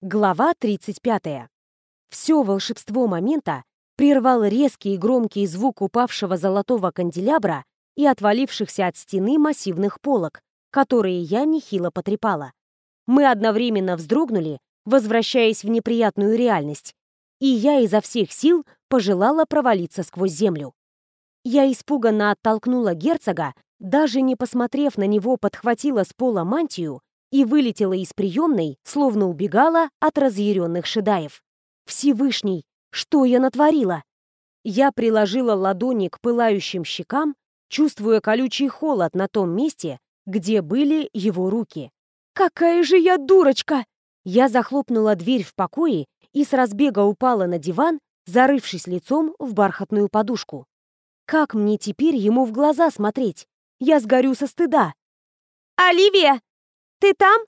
Глава 35. Все волшебство момента прервал резкий и громкий звук упавшего золотого канделябра и отвалившихся от стены массивных полок, которые я нехило потрепала. Мы одновременно вздрогнули, возвращаясь в неприятную реальность, и я изо всех сил пожелала провалиться сквозь землю. Я испуганно оттолкнула герцога, даже не посмотрев на него, подхватила с пола мантию и вылетела из приемной, словно убегала от разъяренных шедаев. Всевышний, что я натворила? Я приложила ладони к пылающим щекам, чувствуя колючий холод на том месте, где были его руки. «Какая же я дурочка!» Я захлопнула дверь в покое и с разбега упала на диван, зарывшись лицом в бархатную подушку. Как мне теперь ему в глаза смотреть? Я сгорю со стыда. «Оливия!» «Ты там?»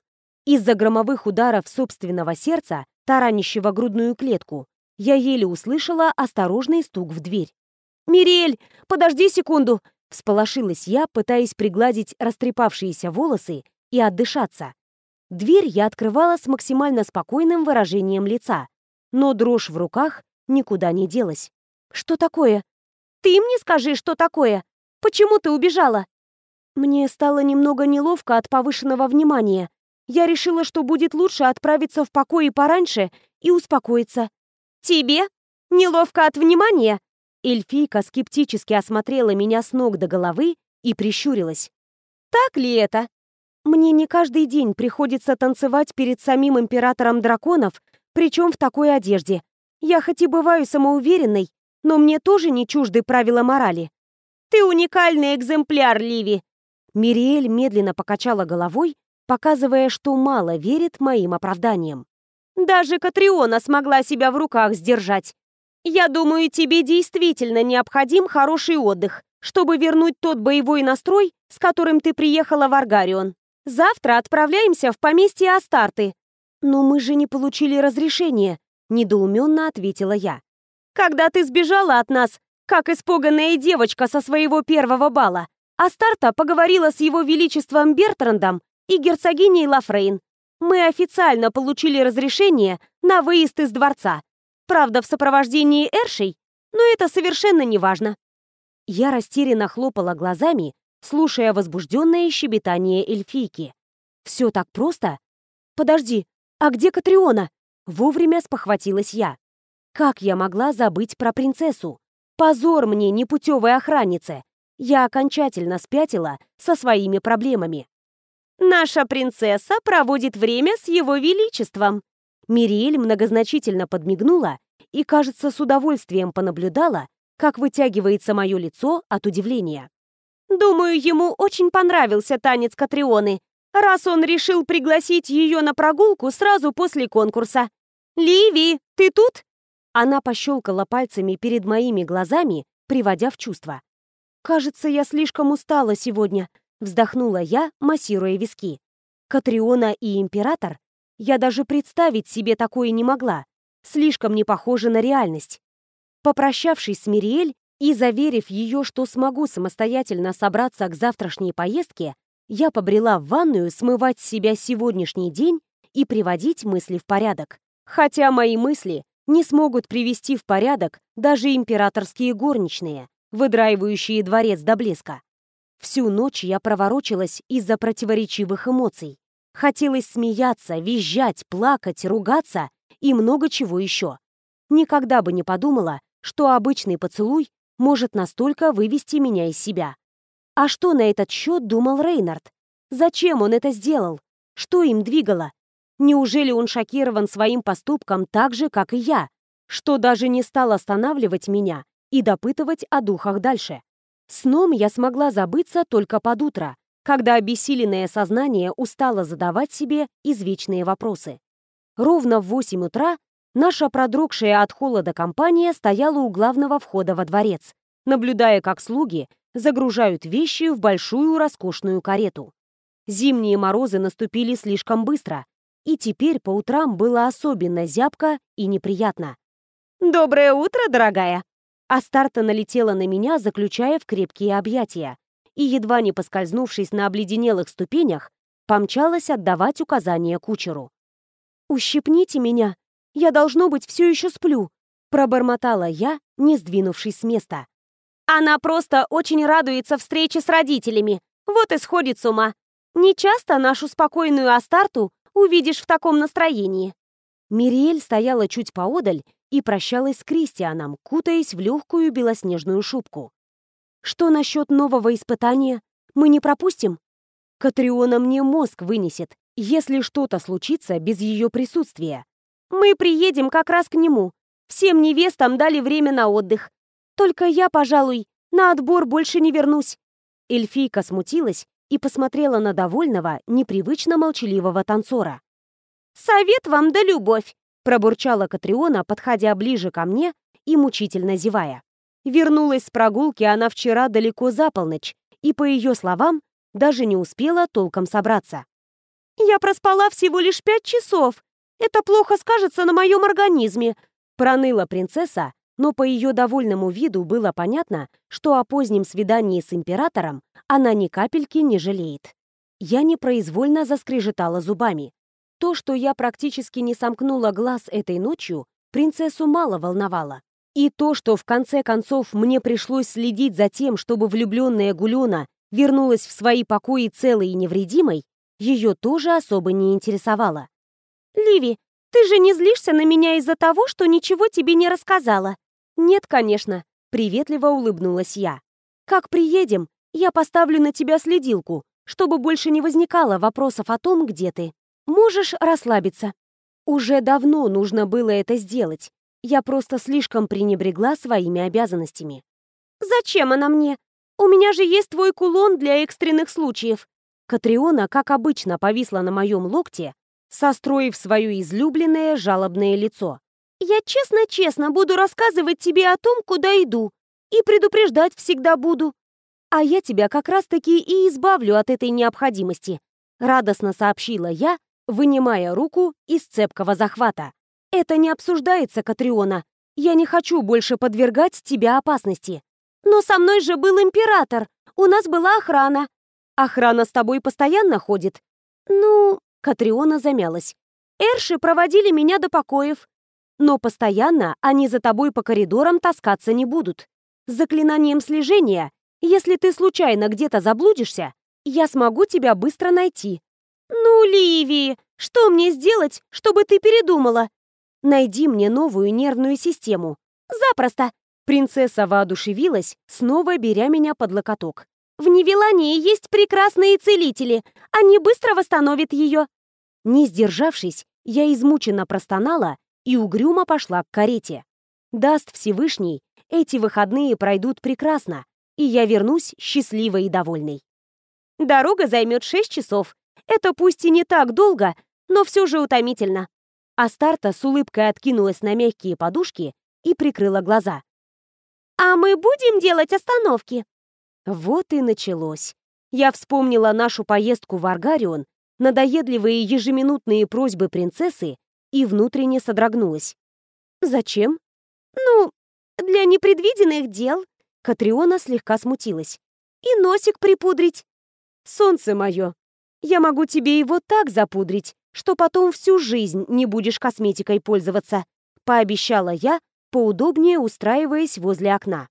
Из-за громовых ударов собственного сердца, таранящего грудную клетку, я еле услышала осторожный стук в дверь. «Мириэль, подожди секунду!» Всполошилась я, пытаясь пригладить растрепавшиеся волосы и отдышаться. Дверь я открывала с максимально спокойным выражением лица, но дрожь в руках никуда не делась. «Что такое?» «Ты мне скажи, что такое? Почему ты убежала?» Мне стало немного неловко от повышенного внимания. Я решила, что будет лучше отправиться в покой пораньше и успокоиться. «Тебе? Неловко от внимания?» Эльфийка скептически осмотрела меня с ног до головы и прищурилась. «Так ли это?» «Мне не каждый день приходится танцевать перед самим императором драконов, причем в такой одежде. Я хоть и бываю самоуверенной, но мне тоже не чужды правила морали». «Ты уникальный экземпляр, Ливи!» Мириэль медленно покачала головой, показывая, что мало верит моим оправданиям. «Даже Катриона смогла себя в руках сдержать. Я думаю, тебе действительно необходим хороший отдых, чтобы вернуть тот боевой настрой, с которым ты приехала в Аргарион. Завтра отправляемся в поместье Астарты». «Но мы же не получили разрешения», — недоуменно ответила я. «Когда ты сбежала от нас, как испуганная девочка со своего первого бала, Астарта поговорила с его величеством Бертрандом и герцогиней Лафрейн. Мы официально получили разрешение на выезд из дворца. Правда, в сопровождении Эршей, но это совершенно не важно. Я растерянно хлопала глазами, слушая возбужденное щебетание эльфийки. «Все так просто? Подожди, а где Катриона?» Вовремя спохватилась я. Как я могла забыть про принцессу? Позор мне, непутевой охраннице! Я окончательно спятила со своими проблемами. «Наша принцесса проводит время с его величеством!» Мириэль многозначительно подмигнула и, кажется, с удовольствием понаблюдала, как вытягивается мое лицо от удивления. «Думаю, ему очень понравился танец Катрионы, раз он решил пригласить ее на прогулку сразу после конкурса. Ливи, ты тут?» Она пощелкала пальцами перед моими глазами, приводя в чувство. «Кажется, я слишком устала сегодня», — вздохнула я, массируя виски. «Катриона и Император? Я даже представить себе такое не могла. Слишком не похоже на реальность». Попрощавшись с Мириэль и заверив ее, что смогу самостоятельно собраться к завтрашней поездке, я побрела в ванную смывать с себя сегодняшний день и приводить мысли в порядок. Хотя мои мысли не смогут привести в порядок даже императорские горничные, выдраивающие дворец до блеска. Всю ночь я проворочилась из-за противоречивых эмоций. Хотелось смеяться, визжать, плакать, ругаться и много чего еще. Никогда бы не подумала, что обычный поцелуй может настолько вывести меня из себя. А что на этот счет думал Рейнард? Зачем он это сделал? Что им двигало? Неужели он шокирован своим поступком так же, как и я, что даже не стал останавливать меня и допытывать о духах дальше. Сном я смогла забыться только под утро, когда обессиленное сознание устало задавать себе извечные вопросы. Ровно в 8 утра наша продрогшая от холода компания стояла у главного входа во дворец, наблюдая, как слуги загружают вещи в большую роскошную карету. Зимние морозы наступили слишком быстро, и теперь по утрам было особенно зябко и неприятно. «Доброе утро, дорогая!» Астарта налетела на меня, заключая в крепкие объятия, и, едва не поскользнувшись на обледенелых ступенях, помчалась отдавать указания кучеру. «Ущипните меня! Я, должно быть, все еще сплю!» Пробормотала я, не сдвинувшись с места. «Она просто очень радуется встрече с родителями, вот и сходит с ума. Не часто нашу спокойную Астарту увидишь в таком настроении». Мириэль стояла чуть поодаль и прощалась с Кристианом, кутаясь в легкую белоснежную шубку. «Что насчет нового испытания? Мы не пропустим?» «Катриона мне мозг вынесет, если что-то случится без ее присутствия. Мы приедем как раз к нему. Всем невестам дали время на отдых. Только я, пожалуй, на отбор больше не вернусь». Эльфийка смутилась и посмотрела на довольного, непривычно молчаливого танцора. «Совет вам да любовь!» — пробурчала Катриона, подходя ближе ко мне и мучительно зевая. Вернулась с прогулки она вчера далеко за полночь, и, по ее словам, даже не успела толком собраться. «Я проспала всего лишь пять часов. Это плохо скажется на моем организме», — проныла принцесса, но по ее довольному виду было понятно, что о позднем свидании с императором она ни капельки не жалеет. Я непроизвольно заскрежетала зубами. То, что я практически не сомкнула глаз этой ночью, принцессу мало волновало. И то, что в конце концов мне пришлось следить за тем, чтобы влюбленная Гулена вернулась в свои покои целой и невредимой, ее тоже особо не интересовало. «Ливи, ты же не злишься на меня из-за того, что ничего тебе не рассказала?» «Нет, конечно», — приветливо улыбнулась я. «Как приедем, я поставлю на тебя следилку, чтобы больше не возникало вопросов о том, где ты». Можешь расслабиться. Уже давно нужно было это сделать. Я просто слишком пренебрегла своими обязанностями. Зачем она мне? У меня же есть твой кулон для экстренных случаев. Катриона, как обычно, повисла на моем локте, состроив свое излюбленное жалобное лицо. Я честно-честно буду рассказывать тебе о том, куда иду, и предупреждать всегда буду. А я тебя как раз-таки и избавлю от этой необходимости, радостно сообщила я, вынимая руку из цепкого захвата. «Это не обсуждается, Катриона. Я не хочу больше подвергать тебя опасности. Но со мной же был император. У нас была охрана. Охрана с тобой постоянно ходит?» «Ну...» — Катриона замялась. «Эрши проводили меня до покоев. Но постоянно они за тобой по коридорам таскаться не будут. С заклинанием слежения, если ты случайно где-то заблудишься, я смогу тебя быстро найти. «Ну, Ливи, что мне сделать, чтобы ты передумала?» «Найди мне новую нервную систему». «Запросто!» Принцесса воодушевилась, снова беря меня под локоток. «В Невелании есть прекрасные целители. Они быстро восстановят ее». Не сдержавшись, я измученно простонала и угрюмо пошла к карете. Даст Всевышний, эти выходные пройдут прекрасно, и я вернусь счастливой и довольной. Дорога займет шесть часов, это пусть и не так долго, но все же утомительно. Астарта с улыбкой откинулась на мягкие подушки и прикрыла глаза. «А мы будем делать остановки?» Вот и началось. Я вспомнила нашу поездку в Аргарион, надоедливые ежеминутные просьбы принцессы и внутренне содрогнулась. «Зачем?» «Ну, для непредвиденных дел», — Катриона слегка смутилась. «И носик припудрить». «Солнце мое, я могу тебе его так запудрить, что потом всю жизнь не будешь косметикой пользоваться», пообещала я, поудобнее устраиваясь возле окна.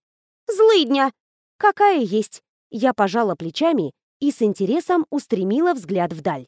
«Злыдня!» «Какая есть!» Я пожала плечами и с интересом устремила взгляд вдаль.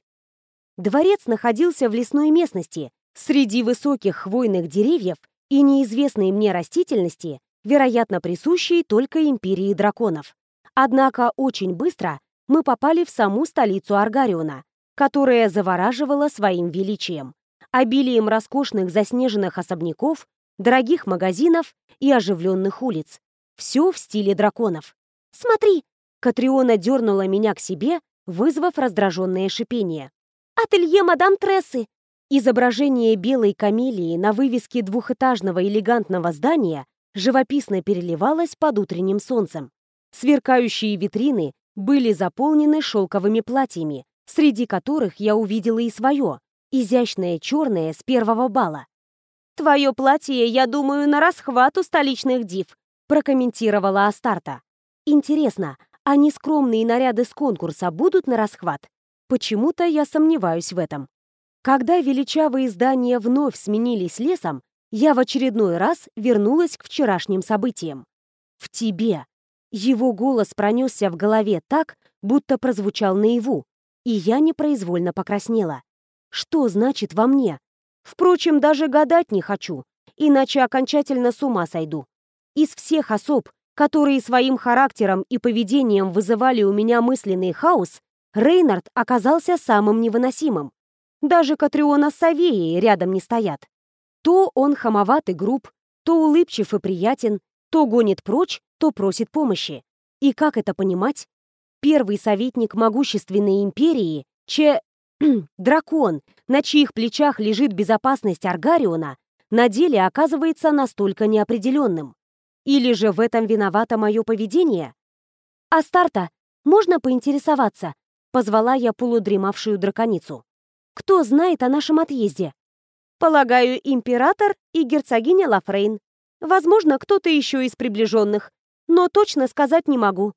Дворец находился в лесной местности, среди высоких хвойных деревьев и неизвестной мне растительности, вероятно, присущей только империи драконов. Однако очень быстро мы попали в саму столицу Аргариона, которая завораживала своим величием, обилием роскошных заснеженных особняков, дорогих магазинов и оживленных улиц. Все в стиле драконов. «Смотри!» Катриона дернула меня к себе, вызвав раздраженное шипение. «Ателье мадам Трессы!» Изображение белой камелии на вывеске двухэтажного элегантного здания живописно переливалось под утренним солнцем. Сверкающие витрины были заполнены шелковыми платьями, среди которых я увидела и свое, изящное черное с первого бала. «Твое платье, я думаю, на расхват у столичных див», прокомментировала Астарта. «Интересно, а нескромные наряды с конкурса будут на расхват? Почему-то я сомневаюсь в этом». Когда величавые здания вновь сменились лесом, я в очередной раз вернулась к вчерашним событиям. В тебе. Его голос пронесся в голове так, будто прозвучал наяву, и я непроизвольно покраснела. Что значит во мне? Впрочем, даже гадать не хочу, иначе окончательно с ума сойду. Из всех особ, которые своим характером и поведением вызывали у меня мысленный хаос, Рейнард оказался самым невыносимым. Даже Катриона с Савеей рядом не стоят. То он хамоват и груб, то улыбчив и приятен, то гонит прочь, то просит помощи. И как это понимать? Первый советник могущественной империи, Че... дракон, на чьих плечах лежит безопасность Аргариона, на деле оказывается настолько неопределенным. Или же в этом виновато мое поведение? «Астарта, можно поинтересоваться?» — позвала я полудремавшую драконицу. «Кто знает о нашем отъезде?» «Полагаю, император и герцогиня Лафрейн. Возможно, кто-то еще из приближенных, но точно сказать не могу».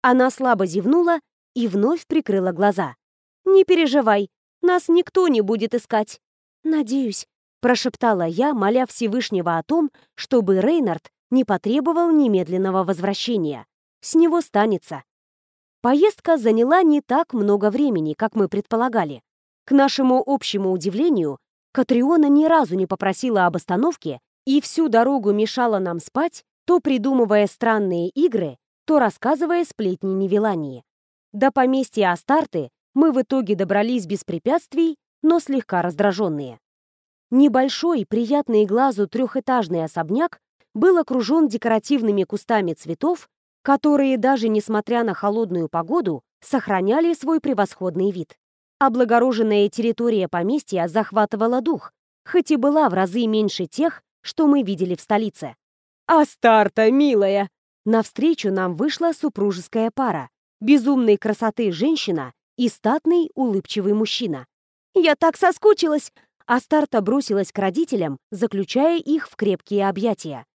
Она слабо зевнула и вновь прикрыла глаза. «Не переживай, нас никто не будет искать». «Надеюсь», — прошептала я, моля Всевышнего о том, чтобы Рейнард не потребовал немедленного возвращения. С него станется. Поездка заняла не так много времени, как мы предполагали. К нашему общему удивлению, Катриона ни разу не попросила об остановке и всю дорогу мешала нам спать, то придумывая странные игры, то рассказывая сплетни Невелании. До поместья Астарты мы в итоге добрались без препятствий, но слегка раздраженные. Небольшой, приятный глазу трехэтажный особняк был окружен декоративными кустами цветов, которые даже несмотря на холодную погоду сохраняли свой превосходный вид. Облагороженная территория поместья захватывала дух, хоть и была в разы меньше тех, что мы видели в столице. «Астарта, милая!» Навстречу нам вышла супружеская пара, безумной красоты женщина и статный улыбчивый мужчина. «Я так соскучилась!» Астарта бросилась к родителям, заключая их в крепкие объятия.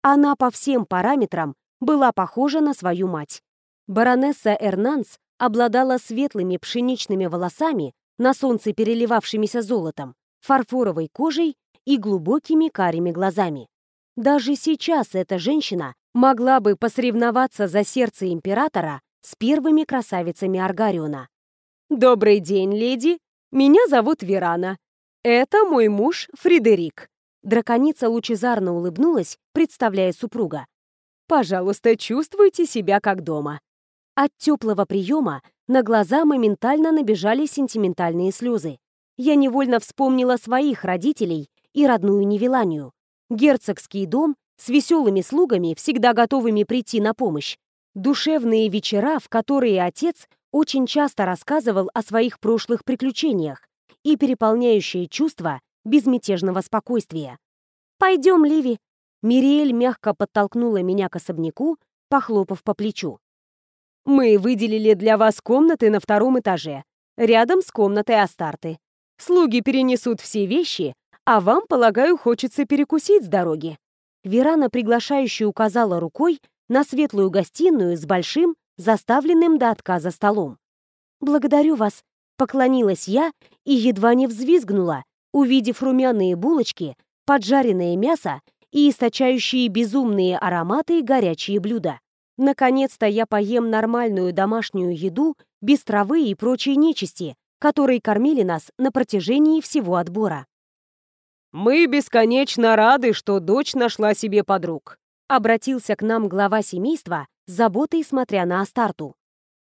Она по всем параметрам была похожа на свою мать. Баронесса Эрнанс обладала светлыми пшеничными волосами, на солнце переливавшимися золотом, фарфоровой кожей и глубокими карими глазами. Даже сейчас эта женщина могла бы посоревноваться за сердце императора с первыми красавицами Аргариона. «Добрый день, леди! Меня зовут Верана. Это мой муж Фредерик. Драконица лучезарно улыбнулась, представляя супруга. «Пожалуйста, чувствуйте себя как дома». От теплого приема на глаза моментально набежали сентиментальные слезы. Я невольно вспомнила своих родителей и родную Невеланию. Герцогский дом с веселыми слугами, всегда готовыми прийти на помощь. Душевные вечера, в которые отец очень часто рассказывал о своих прошлых приключениях и переполняющие чувства безмятежного спокойствия. «Пойдем, Ливи!» Мириэль мягко подтолкнула меня к особняку, похлопав по плечу. «Мы выделили для вас комнаты на втором этаже, рядом с комнатой Астарты. Слуги перенесут все вещи, а вам, полагаю, хочется перекусить с дороги». Верана приглашающе указала рукой на светлую гостиную с большим, заставленным до отказа столом. «Благодарю вас», — поклонилась я и едва не взвизгнула, увидев румяные булочки, поджаренное мясо и источающие безумные ароматы горячие блюда. Наконец-то я поем нормальную домашнюю еду без травы и прочей нечисти, которые кормили нас на протяжении всего отбора. «Мы бесконечно рады, что дочь нашла себе подруг», обратился к нам глава семейства, заботой смотря на Астарту.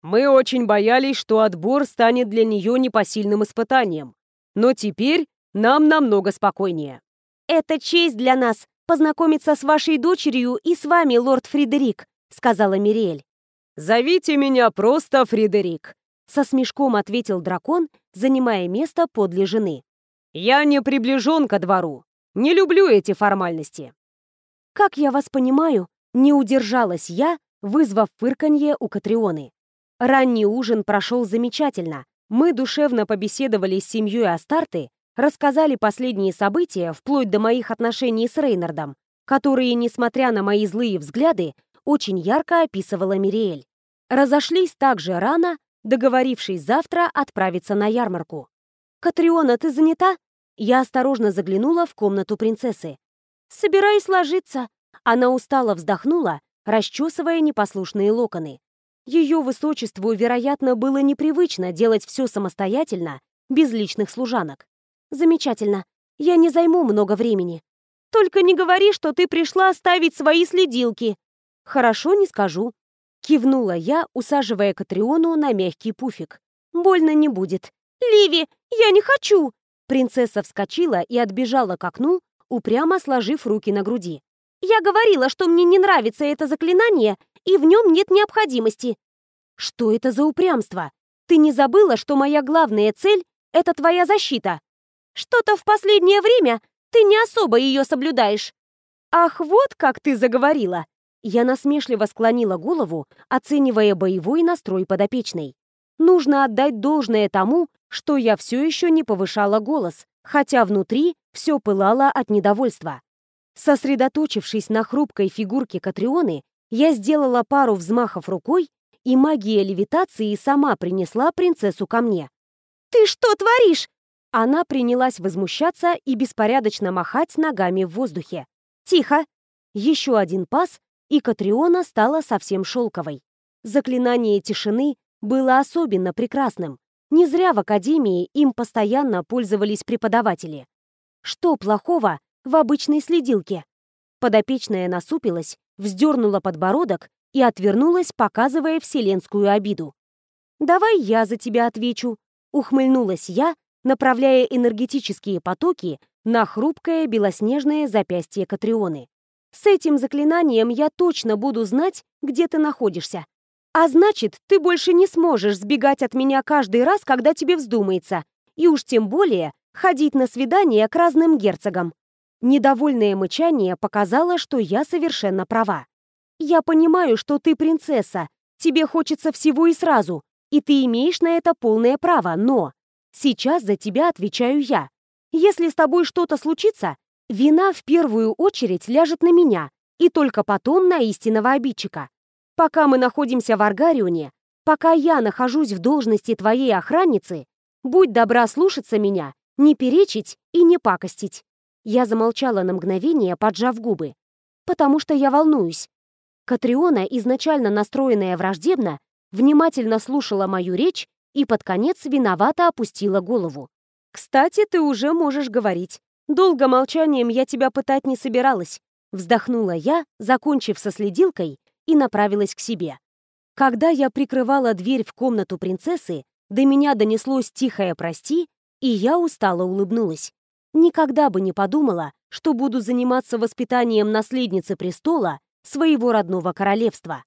«Мы очень боялись, что отбор станет для нее непосильным испытанием. Но теперь нам намного спокойнее. «Это честь для нас познакомиться с вашей дочерью и с вами, лорд Фредерик», сказала Мириэль. «Зовите меня просто Фредерик», со смешком ответил дракон, занимая место подле жены. «Я не приближен ко двору. Не люблю эти формальности». «Как я вас понимаю, не удержалась я, вызвав фырканье у Катрионы. Ранний ужин прошел замечательно. Мы душевно побеседовали с семьей Астарты, рассказали последние события, вплоть до моих отношений с Рейнардом, которые, несмотря на мои злые взгляды, очень ярко описывала Мириэль. Разошлись так же рано, договорившись завтра отправиться на ярмарку. «Катриона, ты занята?» Я осторожно заглянула в комнату принцессы. «Собираюсь ложиться». Она устало вздохнула, расчесывая непослушные локоны. Ее высочеству, вероятно, было непривычно делать все самостоятельно, без личных служанок. «Замечательно. Я не займу много времени. Только не говори, что ты пришла оставить свои следилки». «Хорошо, не скажу», — кивнула я, усаживая Катриону на мягкий пуфик. «Больно не будет». «Ливи, я не хочу!» Принцесса вскочила и отбежала к окну, упрямо сложив руки на груди. «Я говорила, что мне не нравится это заклинание, и в нем нет необходимости». «Что это за упрямство? Ты не забыла, что моя главная цель — это твоя защита? Что-то в последнее время ты не особо ее соблюдаешь». «Ах, вот как ты заговорила!» Я насмешливо склонила голову, оценивая боевой настрой подопечной. Нужно отдать должное тому, что я все еще не повышала голос, хотя внутри все пылало от недовольства. Сосредоточившись на хрупкой фигурке Катрионы, я сделала пару взмахов рукой, и магия левитации сама принесла принцессу ко мне. «Ты что творишь?» Она принялась возмущаться и беспорядочно махать ногами в воздухе. «Тихо!» Еще один пас, и Катриона стала совсем шелковой. Заклинание тишины было особенно прекрасным. Не зря в академии им постоянно пользовались преподаватели. Что плохого в обычной следилке? Подопечная насупилась, вздернула подбородок и отвернулась, показывая вселенскую обиду. «Давай я за тебя отвечу», — ухмыльнулась я, направляя энергетические потоки на хрупкое белоснежное запястье Катрионы. «С этим заклинанием я точно буду знать, где ты находишься. А значит, ты больше не сможешь сбегать от меня каждый раз, когда тебе вздумается, и уж тем более ходить на свидания к разным герцогам. Недовольное мычание показало, что я совершенно права. Я понимаю, что ты принцесса, тебе хочется всего и сразу, и ты имеешь на это полное право, но сейчас за тебя отвечаю я. Если с тобой что-то случится, вина в первую очередь ляжет на меня, и только потом на истинного обидчика. Пока мы находимся в Аргарионе, пока я нахожусь в должности твоей охранницы, будь добра слушаться меня, не перечить и не пакостить». Я замолчала на мгновение, поджав губы. «Потому что я волнуюсь». Катриона, изначально настроенная враждебно, внимательно слушала мою речь и под конец виновато опустила голову. «Кстати, ты уже можешь говорить. Долго молчанием я тебя пытать не собиралась», вздохнула я, закончив со следилкой и направилась к себе. Когда я прикрывала дверь в комнату принцессы, до меня донеслось тихое «прости», и я устало улыбнулась. Никогда бы не подумала, что буду заниматься воспитанием наследницы престола своего родного королевства.